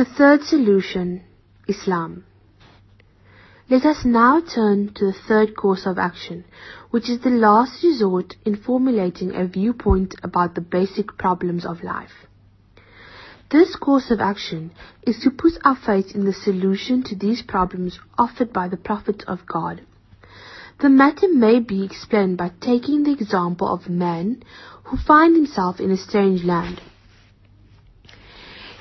The third solution, Islam. Let us now turn to the third course of action, which is the last resort in formulating a viewpoint about the basic problems of life. This course of action is to put our faith in the solution to these problems offered by the Prophet of God. The matter may be explained by taking the example of a man who finds himself in a strange land.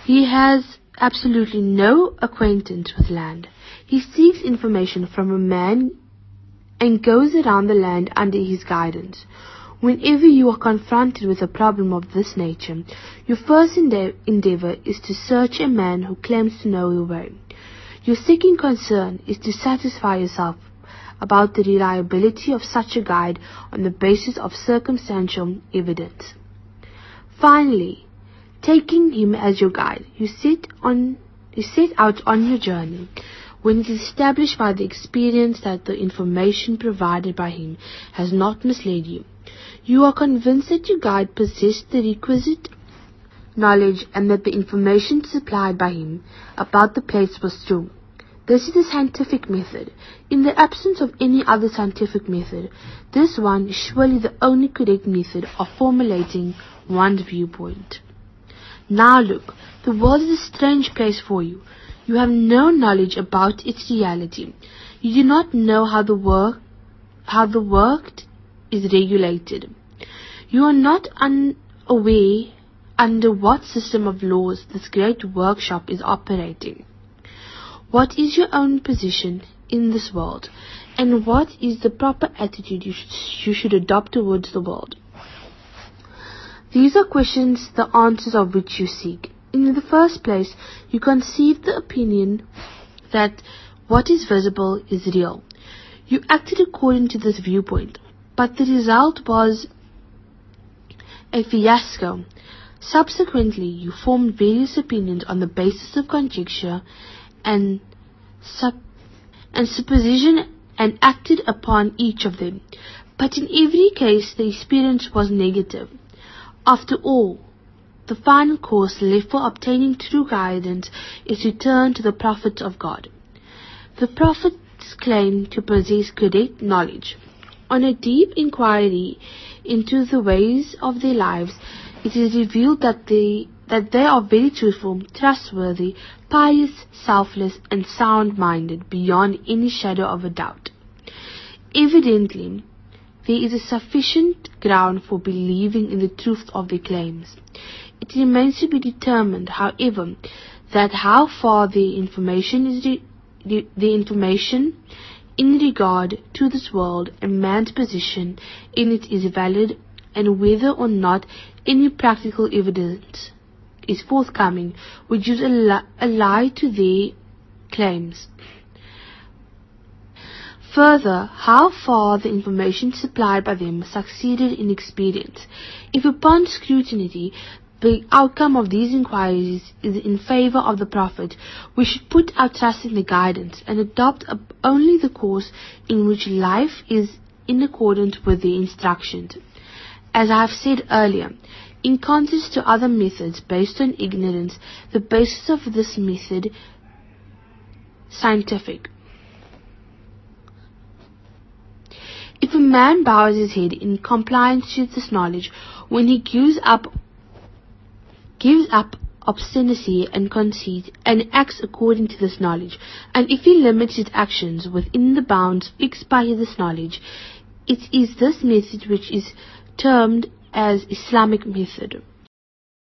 He has absolutely no acquaintance with land. He seeks information from a man and goes around the land under his guidance. Whenever you are confronted with a problem of this nature, your first endeavor is to search a man who claims to know the way. Your second concern is to satisfy yourself about the reliability of such a guide on the basis of circumstantial evidence. Finally, taking him as your guide, you set on you set out on your journey when it is established by the experience that the information provided by him has not misled you. You are convinced that your guide possessed the requisite knowledge and that the information supplied by him about the place was true. This is the scientific method. In the absence of any other scientific method, this one is surely the only correct method of formulating one's viewpoint. Now look, the world is a strange place for you. You have no knowledge about its reality. You do not know how the work, how the work is regulated. You are not unaware under what system of laws this great workshop is operating. What is your own position in this world, and what is the proper attitude you should, you should adopt towards the world? These are questions the answers of which you seek. In the first place, you conceive the opinion that what is visible is real. You acted according to this viewpoint, but the result was a fiasco. Subsequently, you formed various opinions on the basis of conjecture and, sup- and supposition and acted upon each of them. But in every case, the experience was negative. After all, the final course left for obtaining true guidance is to turn to the prophets of God. The Prophets claim to possess correct knowledge. On a deep inquiry into the ways of their lives, it is revealed that they that they are very truthful, trustworthy, pious, selfless, and sound-minded beyond any shadow of a doubt. Evidently, there is a sufficient ground for believing in the truth of their claims. It remains to be determined, however, that how far the information is the information in regard to this world and man's position in it is valid and whether or not any practical evidence is forthcoming which gives a, li- a lie to their claims. Further, how far the information supplied by them succeeded in experience. If upon scrutiny the outcome of these inquiries is in favor of the Prophet, we should put our trust in the guidance and adopt only the course in which life is in accordance with the instructions. As I have said earlier, in contrast to other methods based on ignorance, the basis of this method scientific. If a man bows his head in compliance to this knowledge, when he gives up gives up obstinacy and conceit and acts according to this knowledge, and if he limits his actions within the bounds fixed by this knowledge, it is this method which is termed as Islamic method.